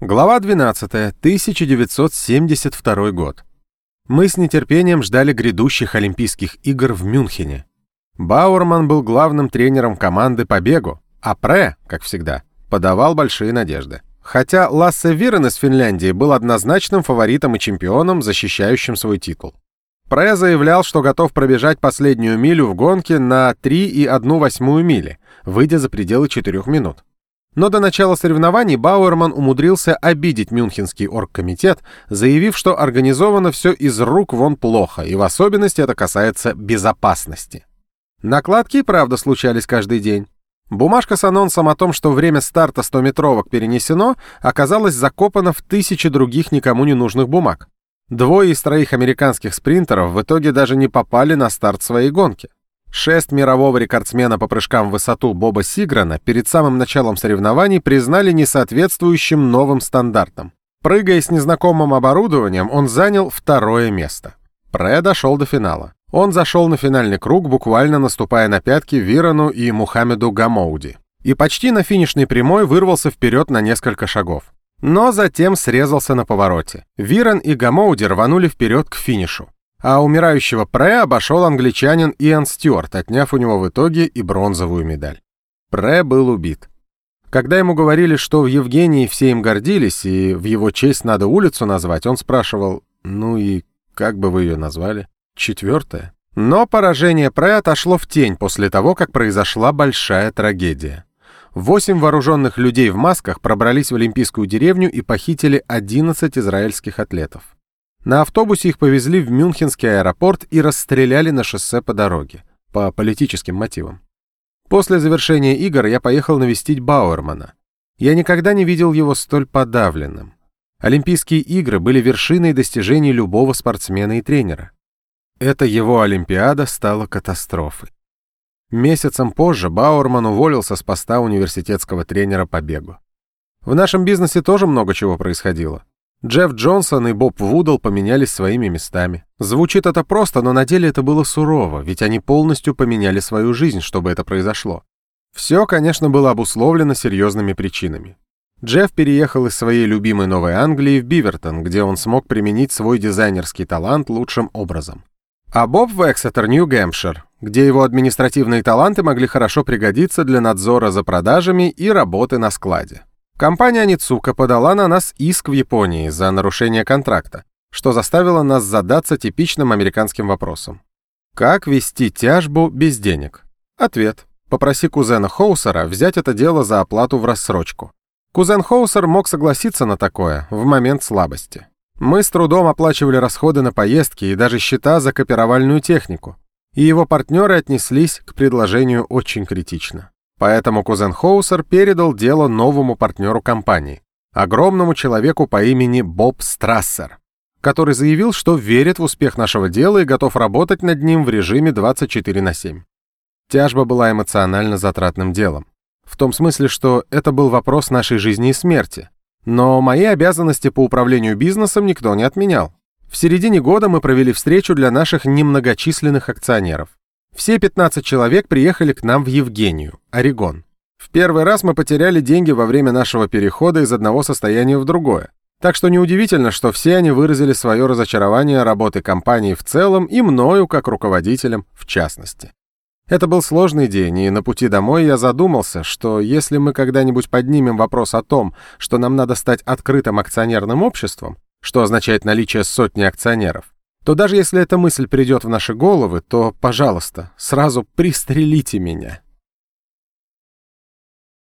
Глава 12. 1972 год. Мы с нетерпением ждали грядущих Олимпийских игр в Мюнхене. Бауэрман был главным тренером команды по бегу, а Пре, как всегда, подавал большие надежды. Хотя Лассе Вирен из Финляндии был однозначным фаворитом и чемпионом, защищающим свой титул. Пре заявлял, что готов пробежать последнюю милю в гонке на 3,1 мили, выйдя за пределы 4 минут. Но до начала соревнований Бауэрман умудрился обидеть Мюнхенский оргкомитет, заявив, что организовано все из рук вон плохо, и в особенности это касается безопасности. Накладки, правда, случались каждый день. Бумажка с анонсом о том, что время старта 100-метровок перенесено, оказалась закопана в тысячи других никому не нужных бумаг. Двое из троих американских спринтеров в итоге даже не попали на старт своей гонки. Шесть мирового рекордсмена по прыжкам в высоту Боба Сиграна перед самым началом соревнований признали несоответствующим новым стандартам. Прыгая с незнакомым оборудованием, он занял второе место. Пре дошел до финала. Он зашел на финальный круг, буквально наступая на пятки Вирану и Мухаммеду Гамоуди. И почти на финишной прямой вырвался вперед на несколько шагов. Но затем срезался на повороте. Виран и Гамоуди рванули вперед к финишу а умирающего Пре обошел англичанин Иэн Стюарт, отняв у него в итоге и бронзовую медаль. Пре был убит. Когда ему говорили, что в Евгении все им гордились, и в его честь надо улицу назвать, он спрашивал, ну и как бы вы ее назвали? Четвертое. Но поражение Пре отошло в тень после того, как произошла большая трагедия. Восемь вооруженных людей в масках пробрались в Олимпийскую деревню и похитили 11 израильских атлетов. На автобусе их повезли в Мюнхенский аэропорт и расстреляли на шоссе по дороге, по политическим мотивам. После завершения игр я поехал навестить Бауэрмана. Я никогда не видел его столь подавленным. Олимпийские игры были вершиной достижений любого спортсмена и тренера. Эта его Олимпиада стала катастрофой. Месяцем позже Бауэрман уволился с поста университетского тренера по бегу. В нашем бизнесе тоже много чего происходило. Джефф Джонсон и Боб Вудл поменялись своими местами. Звучит это просто, но на деле это было сурово, ведь они полностью поменяли свою жизнь, чтобы это произошло. Все, конечно, было обусловлено серьезными причинами. Джефф переехал из своей любимой Новой Англии в Бивертон, где он смог применить свой дизайнерский талант лучшим образом. А Боб в Эксетер, Нью-Гэмпшир, где его административные таланты могли хорошо пригодиться для надзора за продажами и работы на складе. Компания Ницука подала на нас иск в Японии за нарушение контракта, что заставило нас задаться типичным американским вопросом. Как вести тяжбу без денег? Ответ. Попроси кузена Хоусера взять это дело за оплату в рассрочку. Кузен Хоусер мог согласиться на такое в момент слабости. Мы с трудом оплачивали расходы на поездки и даже счета за копировальную технику. И его партнеры отнеслись к предложению очень критично. Поэтому кузен Хоусер передал дело новому партнеру компании, огромному человеку по имени Боб Страссер, который заявил, что верит в успех нашего дела и готов работать над ним в режиме 24 на 7. Тяжба была эмоционально затратным делом. В том смысле, что это был вопрос нашей жизни и смерти. Но мои обязанности по управлению бизнесом никто не отменял. В середине года мы провели встречу для наших немногочисленных акционеров. Все 15 человек приехали к нам в Евгению, Орегон. В первый раз мы потеряли деньги во время нашего перехода из одного состояния в другое. Так что неудивительно, что все они выразили свое разочарование работой компании в целом и мною, как руководителем, в частности. Это был сложный день, и на пути домой я задумался, что если мы когда-нибудь поднимем вопрос о том, что нам надо стать открытым акционерным обществом, что означает наличие сотни акционеров, то даже если эта мысль придет в наши головы, то, пожалуйста, сразу пристрелите меня.